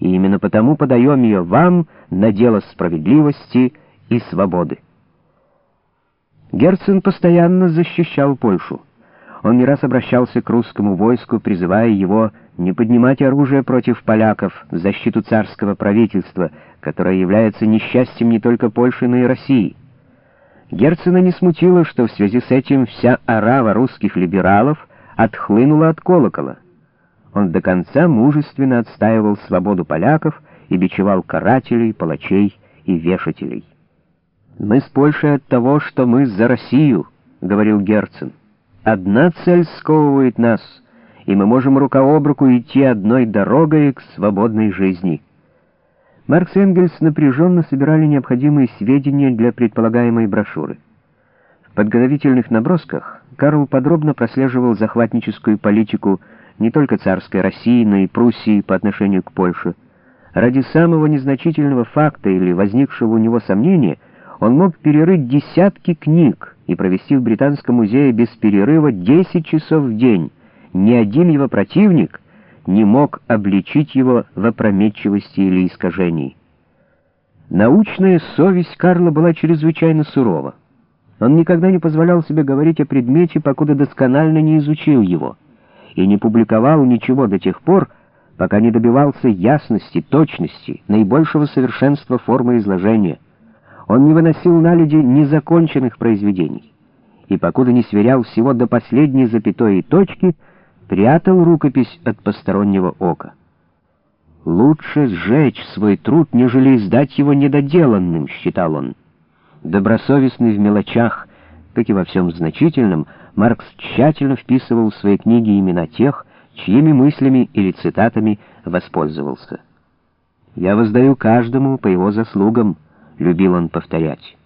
и именно потому подаем ее вам на дело справедливости и свободы. Герцен постоянно защищал Польшу. Он не раз обращался к русскому войску, призывая его не поднимать оружие против поляков в защиту царского правительства, которое является несчастьем не только Польши, но и России. Герцена не смутило, что в связи с этим вся орава русских либералов отхлынула от колокола. Он до конца мужественно отстаивал свободу поляков и бичевал карателей, палачей и вешателей. «Мы с Польшей от того, что мы за Россию», — говорил Герцен. «Одна цель сковывает нас, и мы можем рука об руку идти одной дорогой к свободной жизни». Маркс и Энгельс напряженно собирали необходимые сведения для предполагаемой брошюры. В подготовительных набросках Карл подробно прослеживал захватническую политику не только царской России, но и Пруссии по отношению к Польше. Ради самого незначительного факта или возникшего у него сомнения он мог перерыть десятки книг и провести в Британском музее без перерыва 10 часов в день. Ни один его противник — не мог обличить его в опрометчивости или искажении. Научная совесть Карла была чрезвычайно сурова. Он никогда не позволял себе говорить о предмете, покуда досконально не изучил его, и не публиковал ничего до тех пор, пока не добивался ясности, точности, наибольшего совершенства формы изложения. Он не выносил на люди незаконченных произведений, и покуда не сверял всего до последней запятой и точки — прятал рукопись от постороннего ока. «Лучше сжечь свой труд, нежели издать его недоделанным», — считал он. Добросовестный в мелочах, как и во всем значительном, Маркс тщательно вписывал в свои книги имена тех, чьими мыслями или цитатами воспользовался. «Я воздаю каждому по его заслугам», — любил он повторять.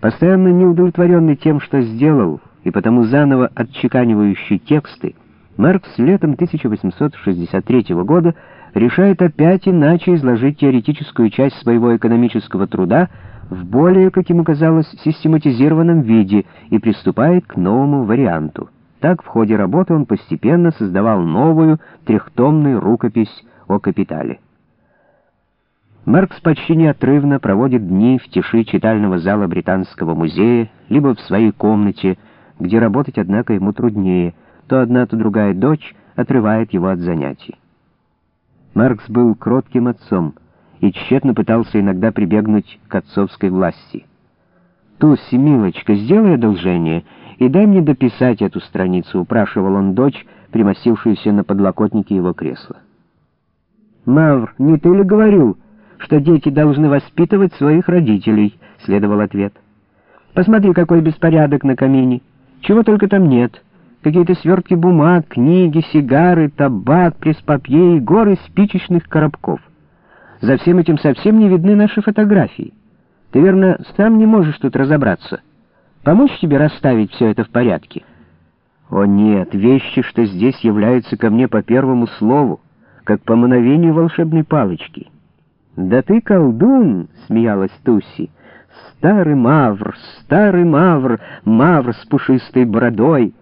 Постоянно неудовлетворенный тем, что сделал, и потому заново отчеканивающий тексты, Маркс летом 1863 года решает опять иначе изложить теоретическую часть своего экономического труда в более, как ему казалось, систематизированном виде и приступает к новому варианту. Так в ходе работы он постепенно создавал новую трехтомную рукопись о капитале. Маркс почти неотрывно проводит дни в тиши читального зала Британского музея, либо в своей комнате, где работать, однако, ему труднее. То одна, то другая дочь отрывает его от занятий. Маркс был кротким отцом и тщетно пытался иногда прибегнуть к отцовской власти. «Тусси, милочка, сделай одолжение и дай мне дописать эту страницу», — упрашивал он дочь, примостившуюся на подлокотнике его кресла. «Мавр, не ты ли говорил, что дети должны воспитывать своих родителей?» — следовал ответ. «Посмотри, какой беспорядок на камине». Чего только там нет. Какие-то свертки бумаг, книги, сигары, табак, пресс-папье и горы спичечных коробков. За всем этим совсем не видны наши фотографии. Ты, верно, сам не можешь тут разобраться. Помочь тебе расставить все это в порядке? О нет, вещи, что здесь являются ко мне по первому слову, как по мановению волшебной палочки. «Да ты колдун!» — смеялась Тусси. «Старый мавр, старый мавр, мавр с пушистой бородой!»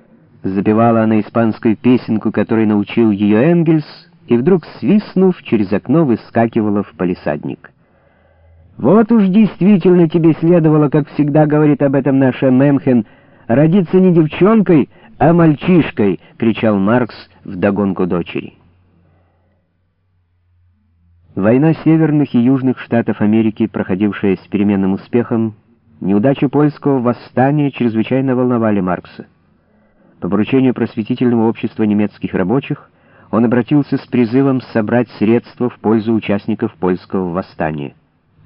Запевала она испанскую песенку, которой научил ее Энгельс, и вдруг, свистнув, через окно выскакивала в палисадник. «Вот уж действительно тебе следовало, как всегда говорит об этом наша Мемхен, родиться не девчонкой, а мальчишкой!» — кричал Маркс вдогонку дочери. Война северных и южных штатов Америки, проходившая с переменным успехом, неудачи польского восстания чрезвычайно волновали Маркса. По поручению просветительного общества немецких рабочих он обратился с призывом собрать средства в пользу участников польского восстания.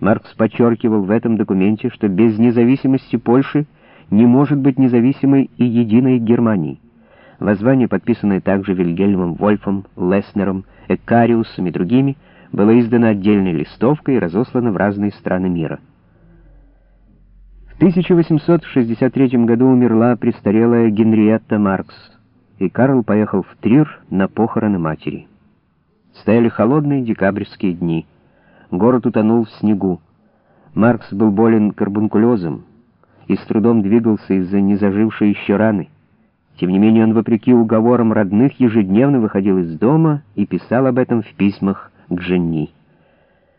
Маркс подчеркивал в этом документе, что без независимости Польши не может быть независимой и единой Германии. Воззвание, подписанное также Вильгельмом Вольфом, Леснером, Экариусом и другими, было издано отдельной листовкой и разослано в разные страны мира. В 1863 году умерла престарелая Генриетта Маркс, и Карл поехал в Трир на похороны матери. Стояли холодные декабрьские дни. Город утонул в снегу. Маркс был болен карбункулезом и с трудом двигался из-за незажившей еще раны. Тем не менее он, вопреки уговорам родных, ежедневно выходил из дома и писал об этом в письмах к Женни.